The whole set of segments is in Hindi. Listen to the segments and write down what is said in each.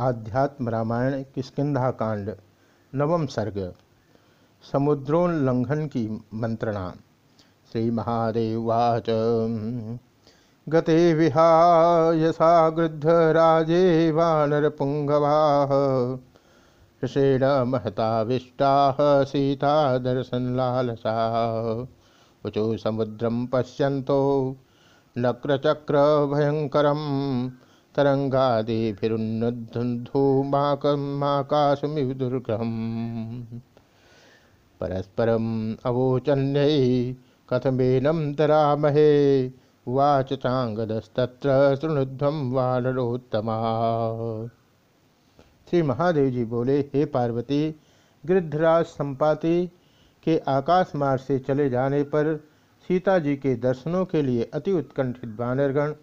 आध्यात्म रामायण किष्किंधा कांड, नवम सर्ग, समुद्रोल्लंघन की मंत्रणा, श्री महादेवाच गते विहायसा गृद्ध राजे वानरपुंगवा ऋषेण महताविष्टा सीता दर्शनलालसा उचु पश्यन्तो नक्रचक्र भयंकरम तरंगादिभिरुन्नद्धूमाकाशमिव दुर्गम परस्परम अवोचन्यै कथमेनं तरामहे, उवाच चांगदस्तत्र शृणुध्वम वानरोत्तमा। श्री महादेव जी बोले, हे पार्वती गृद्धराज संपाति के आकाश मार्ग से चले जाने पर सीता जी के दर्शनों के लिए अति उत्कंठित वानरगण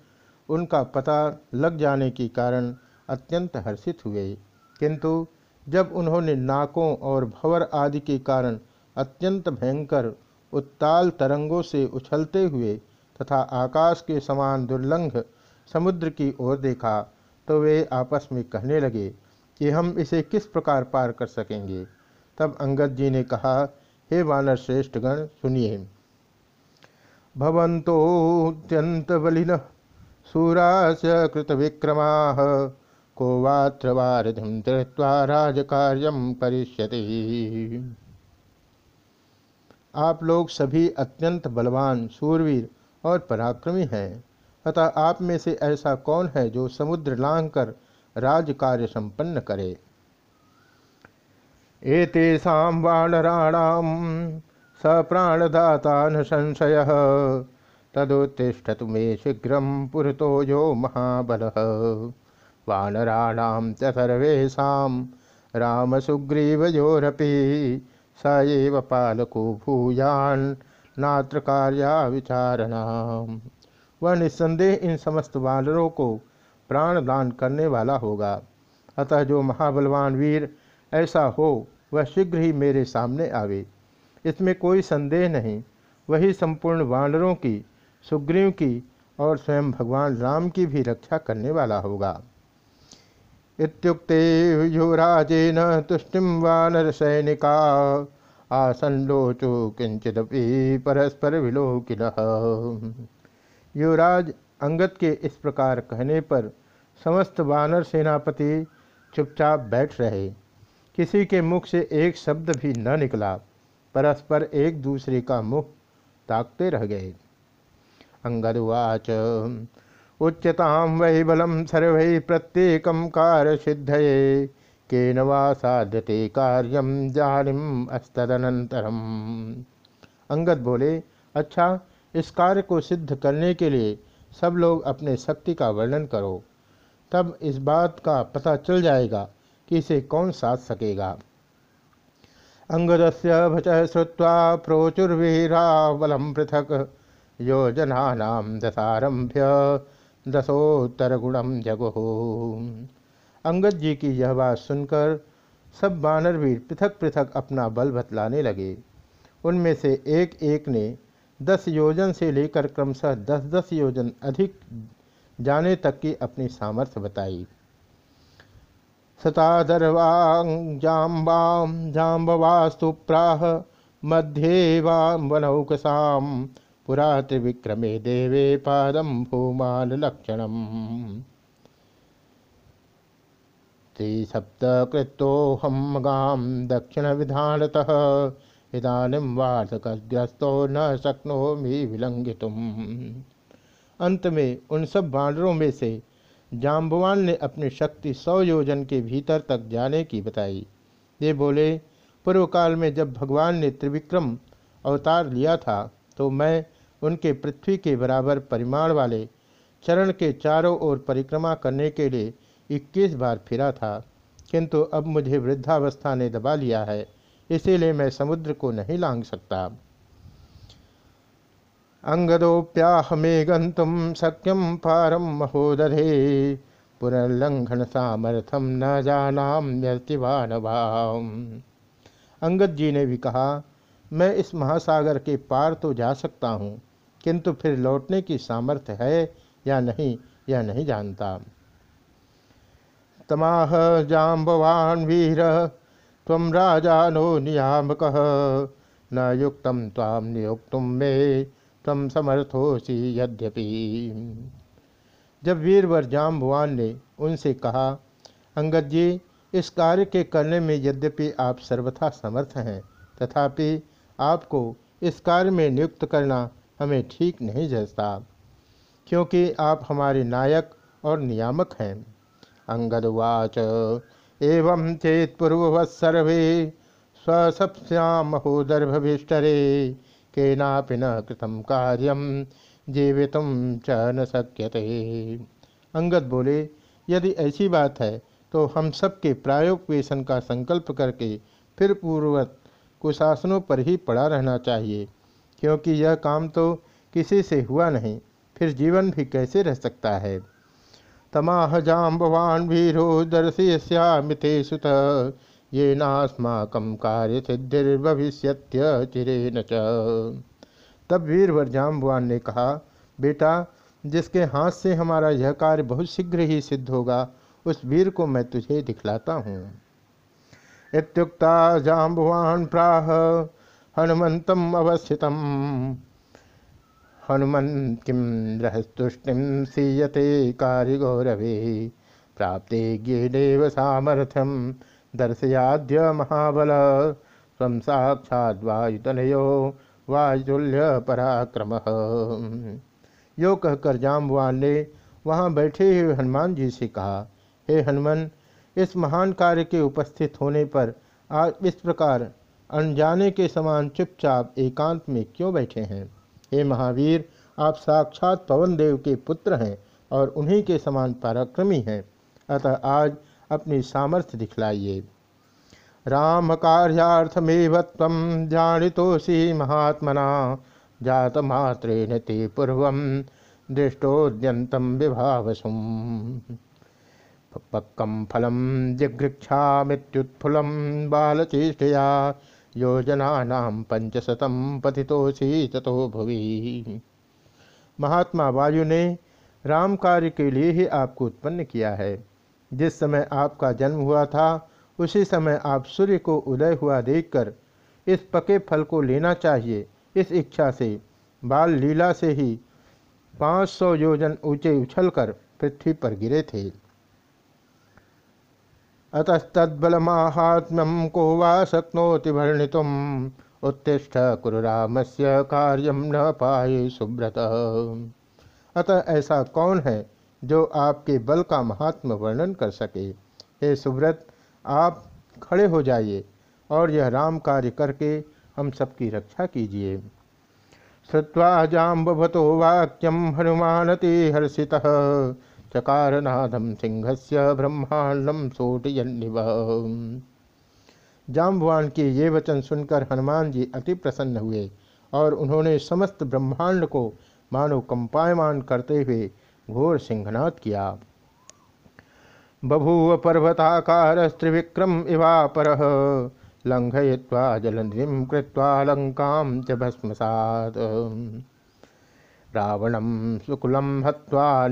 उनका पता लग जाने के कारण अत्यंत हर्षित हुए। किंतु जब उन्होंने नाकों और भवर आदि के कारण अत्यंत भयंकर उत्ताल तरंगों से उछलते हुए तथा आकाश के समान दुर्लंघ समुद्र की ओर देखा तो वे आपस में कहने लगे कि हम इसे किस प्रकार पार कर सकेंगे। तब अंगद जी ने कहा, हे वानर श्रेष्ठ गण सुनिए। भवंतोत्यंत बलिन सूरास कृतविक्रमा को वात्र वारधिम धृत्वा राजकार्यम करिष्यति आप लोग सभी अत्यंत बलवान सूरवीर और पराक्रमी हैं। अतः आप में से ऐसा कौन है जो समुद्र लांग कर राज कार्य संपन्न करे? एतेषा वानराणाम स प्राणदाता न संशय। तदुत्तिष्ठतु मे शीघ्र पुरतो यो महाबल। वानराणां च सर्वेषां रामसुग्रीवयोरपि स एव पालको भूयान् नात्र कार्या विचारणा वह निस्संदेह इन समस्त वानरों को प्राण दान करने वाला होगा। अतः जो महाबलवान वीर ऐसा हो, वह शीघ्र ही मेरे सामने आवे। इसमें कोई संदेह नहीं। वही संपूर्ण वानरों की सुग्रीव की और स्वयं भगवान राम की भी रक्षा करने वाला होगा। इत्युक्ते युवराजेन तुष्टिम वानर सैनिका आसन्लोचो किंचिदपि परस्पर विलोकिन। युवराज अंगत के इस प्रकार कहने पर समस्त वानर सेनापति चुपचाप बैठ रहे। किसी के मुख से एक शब्द भी न निकला। परस्पर एक दूसरे का मुख ताकते रह गए। अंगदुवाच उच्यतां वै बलं सर्वैः प्रत्येकं कार्यसिद्धये। केन वा साध्यते कार्यम जालिम अस्तदनंतरम अंगद बोले अच्छा इस कार्य को सिद्ध करने के लिए सब लोग अपने शक्ति का वर्णन करो। तब इस बात का पता चल जाएगा कि इसे कौन साध सकेगा। अंगदस्य भच श्रुवा प्रोचुर्वीरा बलम पृथक। योजना दशारभ्य दशोत्तर गुणम जगो। अंगद जी की यह बात सुनकर सब बानर भी पृथक पृथक अपना बल बतलाने लगे। उनमें से एक एक ने दस योजन से लेकर क्रमशः दस दस योजन अधिक जाने तक की अपनी सामर्थ्य बताई। सतादर्वां जाम्बां जाम्बवास्तु प्राह मध्ये वामनौकसां पुरा त्रिविक्रमे देवे पादम भूमालक्षणम त्रिसप्तकृतोऽहं गां दक्षिणविधानतः, इदानीं वार्धकग्रस्तो न शक्नोमि विलंघितुम अंत में उन सब बानरों में से जाम्बवान ने अपनी शक्ति सौ योजन के भीतर तक जाने की बताई। ये बोले पूर्व काल में जब भगवान ने त्रिविक्रम अवतार लिया था तो मैं उनके पृथ्वी के बराबर परिमाण वाले चरण के चारों ओर परिक्रमा करने के लिए इक्कीस बार फिरा था। किंतु अब मुझे वृद्धावस्था ने दबा लिया है, इसीलिए मैं समुद्र को नहीं लांग सकता। अंगदोप्याहमे गंतुम सक्यम पारम महोदरे पुनर्लंघन सामर्थ्यम न जानाम अंगद जी ने भी कहा, मैं इस महासागर के पार तो जा सकता हूँ किंतु फिर लौटने की सामर्थ्य है या नहीं, यह नहीं जानता। तमाह जाम्बवान् वीर तम राजानो नियामक, न युक्त ताम नियुक्त मे तम समर्थोसी यद्यपि। जब वीरवर जाम्बवान ने उनसे कहा, अंगद जी, इस कार्य के करने में यद्यपि आप सर्वथा समर्थ हैं, तथापि आपको इस कार्य में नियुक्त करना हमें ठीक नहीं जैसा, क्योंकि आप हमारे नायक और नियामक हैं। अंगदवाच, एवं चेत पूर्ववत् सर्वे स्वसप्स्यामहोदर्भभिष्टरे केनापि न कृतम कार्यम जीवित च न शक्यते। अंगद बोले, यदि ऐसी बात है तो हम सबके प्रायोपवेशन का संकल्प करके फिर पूर्वत कुशासनों पर ही पड़ा रहना चाहिए। क्योंकि यह काम तो किसी से हुआ नहीं, फिर जीवन भी कैसे रह सकता है? तमाह जाम्बवान वीरो दर्शयश्यामिते सुत। ये नास्माक कार्य सिद्धिर्भविष्यत्य चिरे च। तब वीरवर जाम्बवान ने कहा, बेटा, जिसके हाथ से हमारा यह कार्य बहुत शीघ्र ही सिद्ध होगा, उस वीर को मैं तुझे दिखलाता हूँ। इत्युक्ता जाम्बवान प्राह हनुमंतम अवस्थितम। हनुमन किम रहस्तुष्टिम सीयते कारिगौरवे, प्राप्ते ज्ञेदेव सामर्थ्यम दर्शयाद्य महाबल। स्व साक्षाद वायुतनयो वायुल्य पराक्रम यो कहकर जाम्बवान ने वहाँ बैठे हुए हनुमान जी से कहा, हे हनुमान, इस महान कार्य के उपस्थित होने पर आज इस प्रकार अनजाने के समान चुपचाप एकांत में क्यों बैठे हैं? हे महावीर, आप साक्षात पवन देव के पुत्र हैं और उन्हीं के समान पराक्रमी हैं। अतः आज अपनी सामर्थ्य दिखलाइए। राम कार्यार्थमेव तम जानितोषि महात्मना जात मात्रेण ते पूर्व दृष्टोद्यंतम विभावसुम। पक्कम फलम जिघृक्षा जिघृक्षामित्युत्फुलम बालचेष्टया योजना पंचशतम पतितोषी तथो भुवि। महात्मा वायु ने राम कार्य के लिए ही आपको उत्पन्न किया है। जिस समय आपका जन्म हुआ था, उसी समय आप सूर्य को उदय हुआ देखकर इस पके फल को लेना चाहिए। इस इच्छा से, बाल लीला से ही 500 योजन ऊँचे उछलकर पृथ्वी पर गिरे थे। अतस्तबलमाहात्म्यम को वा शक्नोति वर्णितुम उत्तिष्ठ कुरुराम से कार्यम न पाए सुब्रत अतः ऐसा कौन है जो आपके बल का महात्म वर्णन कर सके? हे सुब्रत आप खड़े हो जाइए और यह राम कार्य करके हम सबकी रक्षा कीजिए। श्रुवा जाम्बतो वाक्यम हनुमानति हर्षिता। चकारनादम सिंह से ब्रह्मांडम सोटयन्निव जाम्बवान के ये वचन सुनकर हनुमान जी अति प्रसन्न हुए और उन्होंने समस्त ब्रह्मांड को मानो कंपायमान करते हुए घोर सिंहनाद किया। बभूव पर्वताकार त्रिविक्रम इवापर लंघय्वा जलनिधिम कृत्वा लंका च भस्मसात्। रावणम सुकुलम हत्वा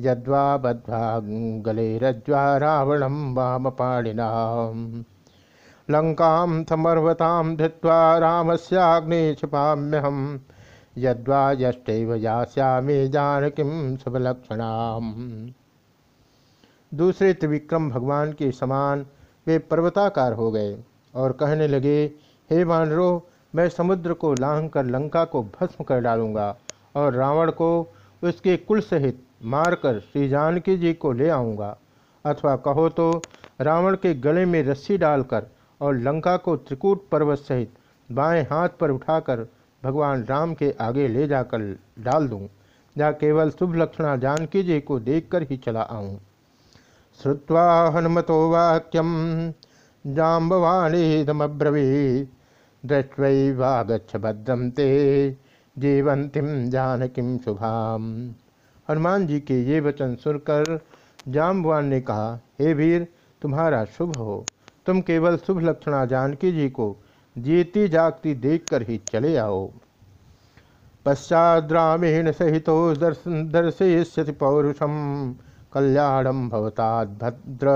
यद्वा बद्वा गले रज्वा रावणम वामपाणिना लंकां समर्वतां धृत्वा रामस्याग्ने क्षिपाम्यहं, यद्वा यष्टैव यास्यामि जानकीं शुभलक्षणाम्। दूसरे त्रिविक्रम भगवान के समान वे पर्वताकार हो गए और कहने लगे, हे वानरो मैं समुद्र को लांघ कर लंका को भस्म कर डालूँगा और रावण को उसके कुल सहित मारकर श्री जानकी जी को ले आऊँगा। अथवा कहो तो रावण के गले में रस्सी डालकर और लंका को त्रिकूट पर्वत सहित बाएँ हाथ पर उठाकर भगवान राम के आगे ले जाकर डाल दूँ, या केवल शुभ लक्षणा जानकी जी को देखकर ही चला आऊँ। श्रुवा हनुमतो वाक्यम जाम्बवाणीदमब्रवीत दृष्टवागछ भद्रम ते जीवंतिम जानकीम शुभाम। हनुमान जी के ये वचन सुनकर जाम्बवान ने कहा, हे वीर, तुम्हारा शुभ हो। तुम केवल शुभ लक्षणा जानकी जी को जीती जागती देखकर ही चले आओ। पश्चाद्रामेण सहित दर्शन दर्शयिष्यति पौरुषम। कल्याणम भवताद्भद्र।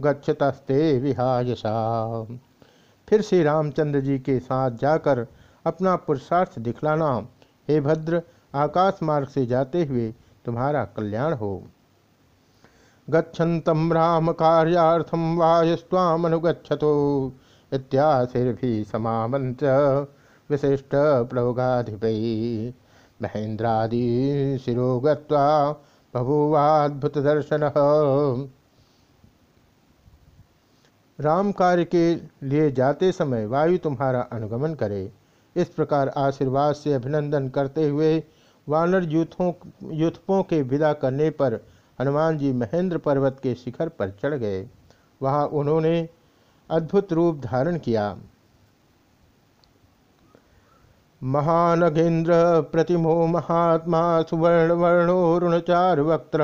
गच्छतस्ते विहायसा फिर श्री रामचंद्र जी के साथ जाकर अपना पुरुषार्थ दिखलाना। हे भद्र, आकाश मार्ग से जाते हुए तुम्हारा कल्याण हो। गच्छन्तम राम कार्यार्थम वायुस्वामनुगछतो इत्याशिर्भि समामंत्र विशिष्ट प्रभुगाधिपै महेन्द्रादि शिरो गत्वा बभुवाद्भुत दर्शन राम कार्य के लिए जाते समय वायु तुम्हारा अनुगमन करे। इस प्रकार आशीर्वाद से अभिनंदन करते हुए वानर यूथों यूथपों के विदा करने पर हनुमान जी महेंद्र पर्वत के शिखर पर चढ़ गए। वहाँ उन्होंने अद्भुत रूप धारण किया। महानगेन्द्र प्रतिमो महात्मा, सुवर्ण वर्णोरुणचार वक्त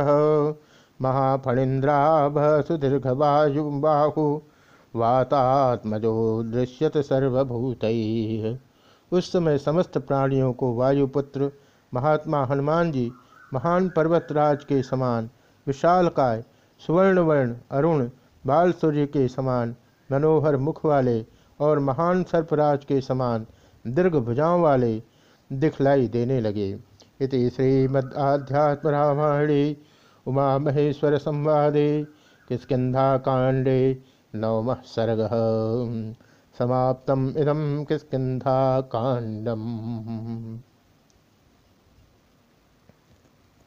महाफणीन्द्राभ, सुदीर्घ वायु, बाहु वातात्मजो दृश्यत सर्वभूत। उस समय समस्त प्राणियों को वायुपुत्र, महात्मा हनुमान जी, महान पर्वतराज के समान, विशालकाय, सुवर्णवर्ण, अरुण, बाल सूर्य के समान, मनोहर मुख वाले और महान सर्पराज के समान, दीर्घ भुजाओं वाले दिखलाई देने लगे। इति श्रीमद्आध्यात्म रामायणे उमा महेश्वर संवादे किस्किधा कांडे नवम सर्ग। समाप्तम इदम किस्किधा कांडम